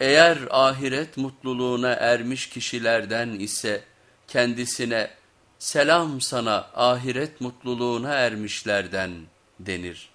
Eğer ahiret mutluluğuna ermiş kişilerden ise kendisine selam sana ahiret mutluluğuna ermişlerden denir.